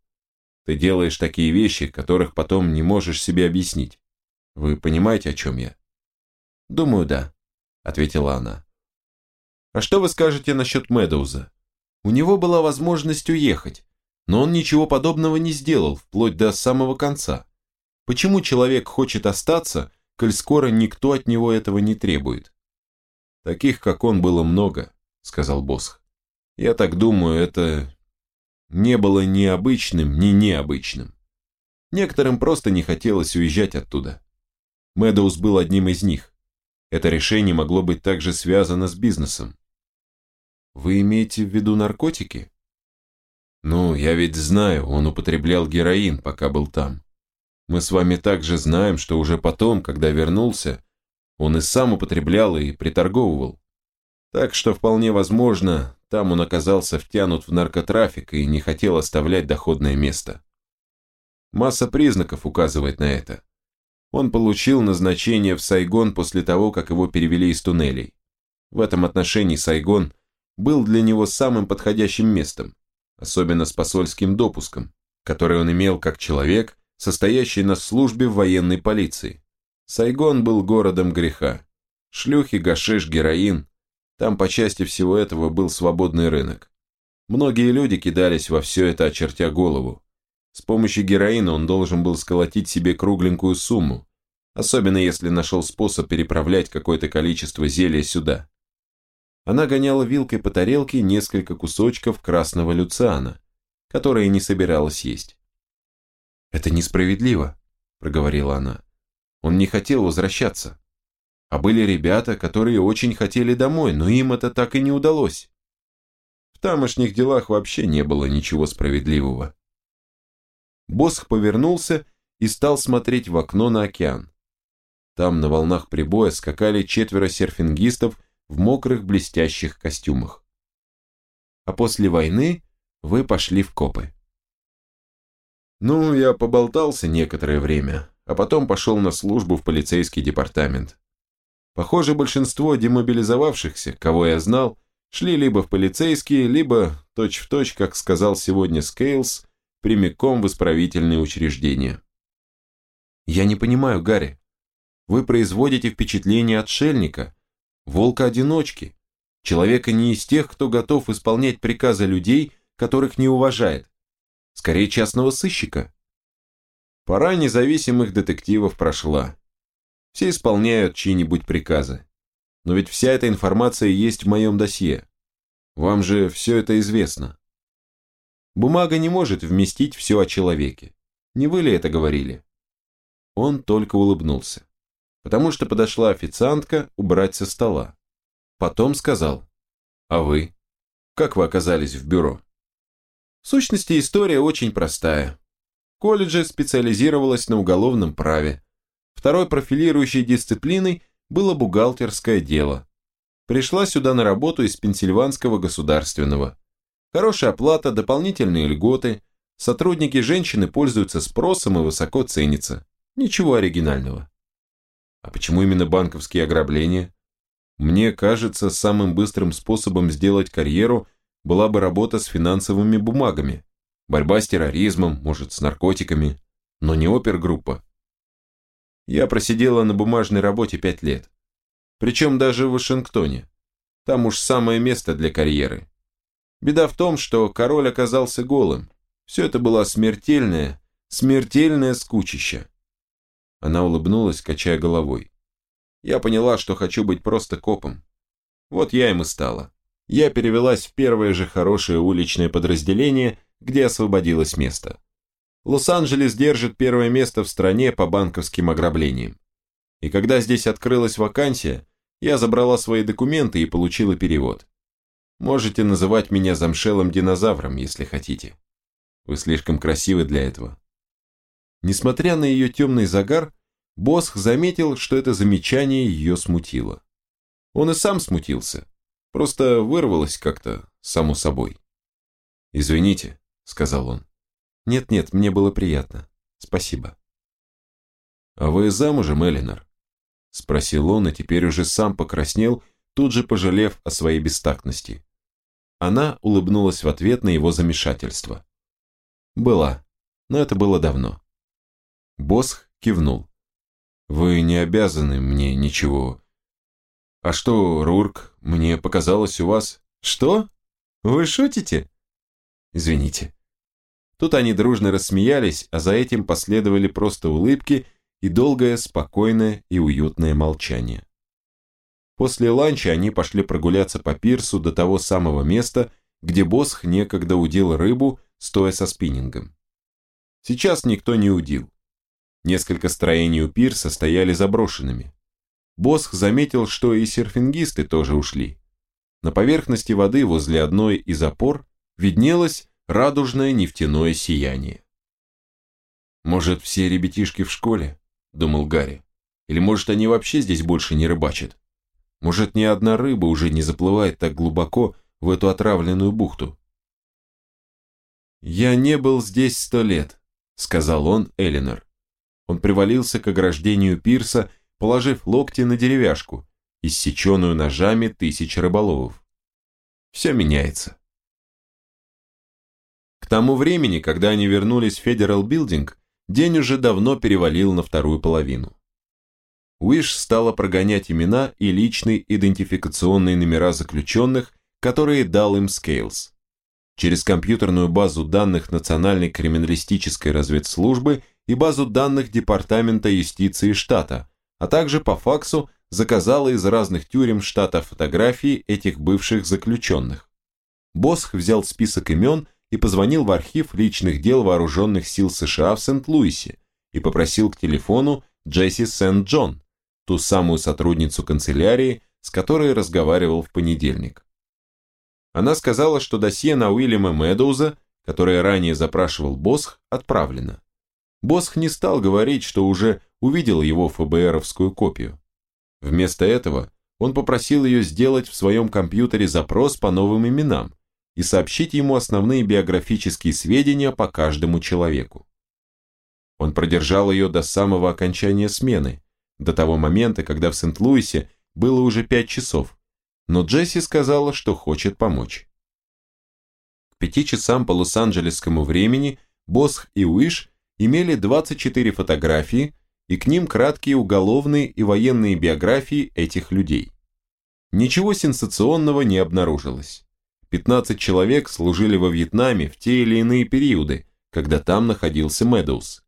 Ты делаешь такие вещи, которых потом не можешь себе объяснить. Вы понимаете, о чем я? «Думаю, да», — ответила она. «А что вы скажете насчет Мэдоуза? У него была возможность уехать, но он ничего подобного не сделал, вплоть до самого конца. Почему человек хочет остаться, коль скоро никто от него этого не требует?» «Таких, как он, было много», — сказал Босх. «Я так думаю, это не было ни обычным, ни необычным. Некоторым просто не хотелось уезжать оттуда. Мэдоуз был одним из них. Это решение могло быть также связано с бизнесом. Вы имеете в виду наркотики? Ну, я ведь знаю, он употреблял героин, пока был там. Мы с вами также знаем, что уже потом, когда вернулся, он и сам употреблял и приторговывал. Так что вполне возможно, там он оказался втянут в наркотрафик и не хотел оставлять доходное место. Масса признаков указывает на это. Он получил назначение в Сайгон после того, как его перевели из туннелей. В этом отношении Сайгон был для него самым подходящим местом, особенно с посольским допуском, который он имел как человек, состоящий на службе в военной полиции. Сайгон был городом греха. Шлюхи, гашиш, героин. Там по части всего этого был свободный рынок. Многие люди кидались во все это, очертя голову. С помощью героина он должен был сколотить себе кругленькую сумму, особенно если нашел способ переправлять какое-то количество зелья сюда. Она гоняла вилкой по тарелке несколько кусочков красного люциана, которые не собиралась есть. «Это несправедливо», – проговорила она. «Он не хотел возвращаться. А были ребята, которые очень хотели домой, но им это так и не удалось. В тамошних делах вообще не было ничего справедливого». Босх повернулся и стал смотреть в окно на океан. Там на волнах прибоя скакали четверо серфингистов в мокрых блестящих костюмах. А после войны вы пошли в копы. Ну, я поболтался некоторое время, а потом пошел на службу в полицейский департамент. Похоже, большинство демобилизовавшихся, кого я знал, шли либо в полицейские, либо, точь-в-точь, точь, как сказал сегодня Скейлс, прямиком в исправительные учреждения. Я не понимаю, Гарри. Вы производите впечатление отшельника, волка-одиночки, человека не из тех, кто готов исполнять приказы людей, которых не уважает. Скорее, частного сыщика. Пора независимых детективов прошла. Все исполняют чьи-нибудь приказы. Но ведь вся эта информация есть в моем досье. Вам же все это известно. Бумага не может вместить все о человеке. Не вы ли это говорили? Он только улыбнулся потому что подошла официантка убрать со стола. Потом сказал, «А вы? Как вы оказались в бюро?» В сущности, история очень простая. Колледже специализировалась на уголовном праве. Второй профилирующей дисциплиной было бухгалтерское дело. Пришла сюда на работу из Пенсильванского государственного. Хорошая оплата, дополнительные льготы. Сотрудники женщины пользуются спросом и высоко ценятся. Ничего оригинального. А почему именно банковские ограбления? Мне кажется, самым быстрым способом сделать карьеру была бы работа с финансовыми бумагами, борьба с терроризмом, может, с наркотиками, но не опергруппа. Я просидела на бумажной работе пять лет. Причем даже в Вашингтоне. Там уж самое место для карьеры. Беда в том, что король оказался голым. Все это было смертельное, смертельное скучище. Она улыбнулась, качая головой. Я поняла, что хочу быть просто копом. Вот я им и стала. Я перевелась в первое же хорошее уличное подразделение, где освободилось место. Лос-Анджелес держит первое место в стране по банковским ограблениям. И когда здесь открылась вакансия, я забрала свои документы и получила перевод. Можете называть меня замшелым динозавром, если хотите. Вы слишком красивы для этого. Несмотря на ее темный загар, Босх заметил, что это замечание ее смутило. Он и сам смутился, просто вырвалось как-то, само собой. «Извините», — сказал он. «Нет-нет, мне было приятно. Спасибо». «А вы замужем, Элинор?» — спросил он, и теперь уже сам покраснел, тут же пожалев о своей бестактности. Она улыбнулась в ответ на его замешательство. «Была, но это было давно». Босх кивнул. «Вы не обязаны мне ничего». «А что, Рурк, мне показалось у вас...» «Что? Вы шутите?» «Извините». Тут они дружно рассмеялись, а за этим последовали просто улыбки и долгое, спокойное и уютное молчание. После ланча они пошли прогуляться по пирсу до того самого места, где Босх некогда удил рыбу, стоя со спиннингом. Сейчас никто не удил. Несколько строений у пирса стояли заброшенными. Босх заметил, что и серфингисты тоже ушли. На поверхности воды возле одной из опор виднелось радужное нефтяное сияние. «Может, все ребятишки в школе?» – думал Гарри. «Или, может, они вообще здесь больше не рыбачат? Может, ни одна рыба уже не заплывает так глубоко в эту отравленную бухту?» «Я не был здесь сто лет», – сказал он Элинор. Он привалился к ограждению пирса, положив локти на деревяшку, иссеченную ножами тысяч рыболовов. Все меняется. К тому времени, когда они вернулись в Federal Building, день уже давно перевалил на вторую половину. Уиш стала прогонять имена и личные идентификационные номера заключенных, которые дал им Скейлс. Через компьютерную базу данных Национальной криминалистической разведслужбы и базу данных Департамента юстиции штата, а также по факсу заказала из разных тюрем штата фотографии этих бывших заключенных. Босх взял список имен и позвонил в архив личных дел вооруженных сил США в Сент-Луисе и попросил к телефону Джесси Сент-Джон, ту самую сотрудницу канцелярии, с которой разговаривал в понедельник. Она сказала, что досье на Уильяма Медоуза, которое ранее запрашивал Босх, отправлено. Босх не стал говорить, что уже увидел его ФБРовскую копию. Вместо этого он попросил ее сделать в своем компьютере запрос по новым именам и сообщить ему основные биографические сведения по каждому человеку. Он продержал ее до самого окончания смены, до того момента, когда в Сент-Луисе было уже пять часов, но Джесси сказала, что хочет помочь. К пяти часам по лос-анджелесскому времени Босх и Уиш имели 24 фотографии, и к ним краткие уголовные и военные биографии этих людей. Ничего сенсационного не обнаружилось. 15 человек служили во Вьетнаме в те или иные периоды, когда там находился Медоуз.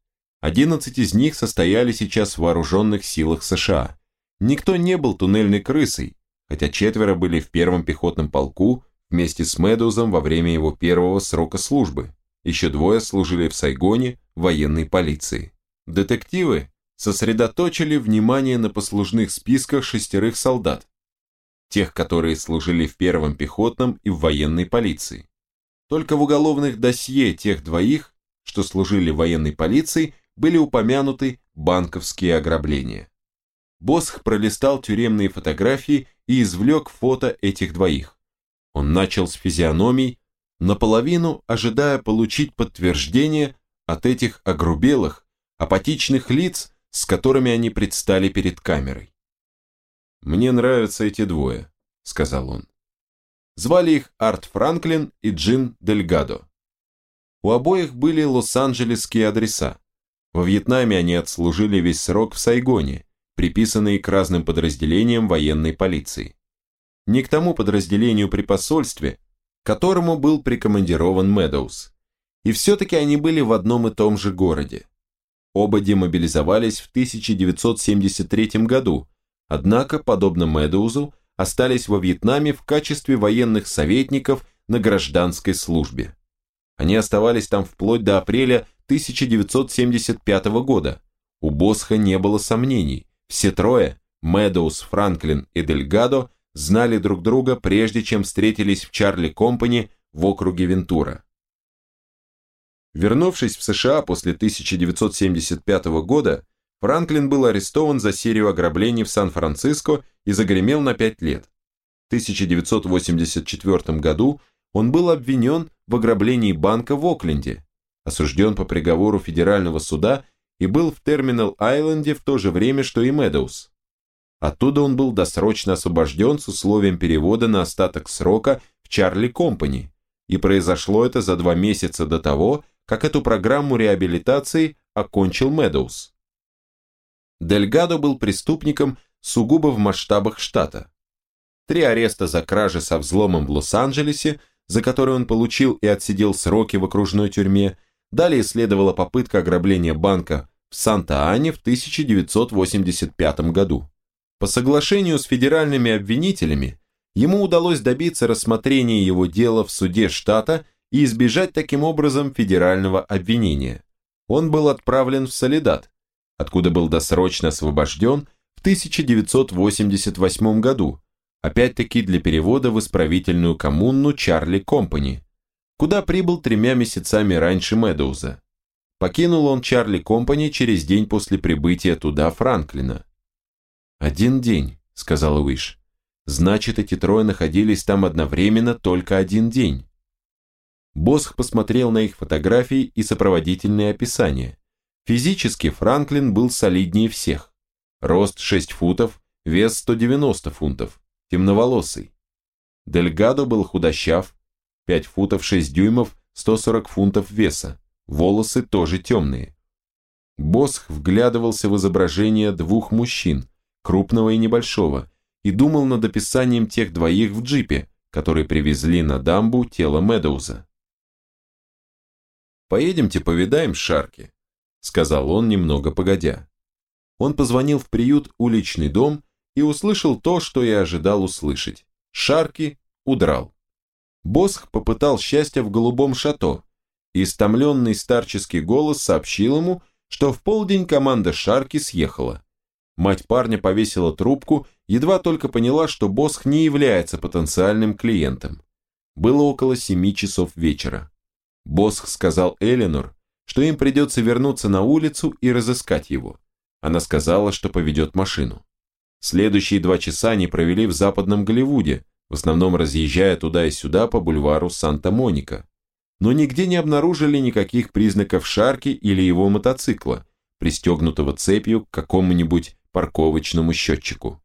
11 из них состояли сейчас в вооруженных силах США. Никто не был туннельной крысой, хотя четверо были в первом пехотном полку вместе с Медоузом во время его первого срока службы. Еще двое служили в Сайгоне военной полиции. Детективы сосредоточили внимание на послужных списках шестерых солдат, тех, которые служили в первом пехотном и в военной полиции. Только в уголовных досье тех двоих, что служили в военной полиции, были упомянуты банковские ограбления. Босх пролистал тюремные фотографии и извлек фото этих двоих. Он начал с физиономий, наполовину ожидая получить подтверждение от этих огрубелых, апатичных лиц, с которыми они предстали перед камерой. «Мне нравятся эти двое», — сказал он. Звали их Арт Франклин и Джин Дельгадо. У обоих были лос-анджелесские адреса. Во Вьетнаме они отслужили весь срок в Сайгоне, приписанный к разным подразделениям военной полиции. Не к тому подразделению при посольстве, которому был прикомандирован Медоуз. И все-таки они были в одном и том же городе. Оба демобилизовались в 1973 году, однако, подобно Медоузу, остались во Вьетнаме в качестве военных советников на гражданской службе. Они оставались там вплоть до апреля 1975 года. У Босха не было сомнений. Все трое, Медоуз, Франклин и Дельгадо, знали друг друга, прежде чем встретились в Чарли Компани в округе Вентура. Вернувшись в США после 1975 года, Франклин был арестован за серию ограблений в Сан-Франциско и загремел на 5 лет. В 1984 году он был обвинен в ограблении банка в Окленде, осужден по приговору федерального суда и был в Терминал-Айленде в то же время, что и Медоуз. Оттуда он был досрочно освобожден с условием перевода на остаток срока в Чарли Компани, и произошло это за два месяца до того, как эту программу реабилитации окончил Медоуз. Дельгадо был преступником сугубо в масштабах штата. Три ареста за кражи со взломом в Лос-Анджелесе, за которые он получил и отсидел сроки в окружной тюрьме, далее следовала попытка ограбления банка в Санта-Ане в 1985 году. По соглашению с федеральными обвинителями, ему удалось добиться рассмотрения его дела в суде штата и избежать таким образом федерального обвинения. Он был отправлен в Солидат, откуда был досрочно освобожден в 1988 году, опять-таки для перевода в исправительную коммуну Чарли Компани, куда прибыл тремя месяцами раньше Медоуза. Покинул он Чарли Компани через день после прибытия туда Франклина. «Один день», — сказал Уиш. «Значит, эти трое находились там одновременно только один день». Босх посмотрел на их фотографии и сопроводительные описания. Физически Франклин был солиднее всех. Рост 6 футов, вес 190 фунтов, темноволосый. Дельгадо был худощав, 5 футов 6 дюймов, 140 фунтов веса, волосы тоже темные. Босх вглядывался в изображение двух мужчин, крупного и небольшого, и думал над описанием тех двоих в джипе, которые привезли на дамбу тело Медоуза. «Поедемте повидаем Шарки», — сказал он немного погодя. Он позвонил в приют «Уличный дом» и услышал то, что я ожидал услышать. Шарки удрал. Босх попытал счастья в голубом шато, и истомленный старческий голос сообщил ему, что в полдень команда Шарки съехала. Мать парня повесила трубку, едва только поняла, что Босх не является потенциальным клиентом. Было около семи часов вечера. Босх сказал Эленор, что им придется вернуться на улицу и разыскать его. Она сказала, что поведет машину. Следующие два часа они провели в западном Голливуде, в основном разъезжая туда и сюда по бульвару Санта-Моника. Но нигде не обнаружили никаких признаков Шарки или его мотоцикла, пристегнутого цепью к какому-нибудь парковочному счетчику.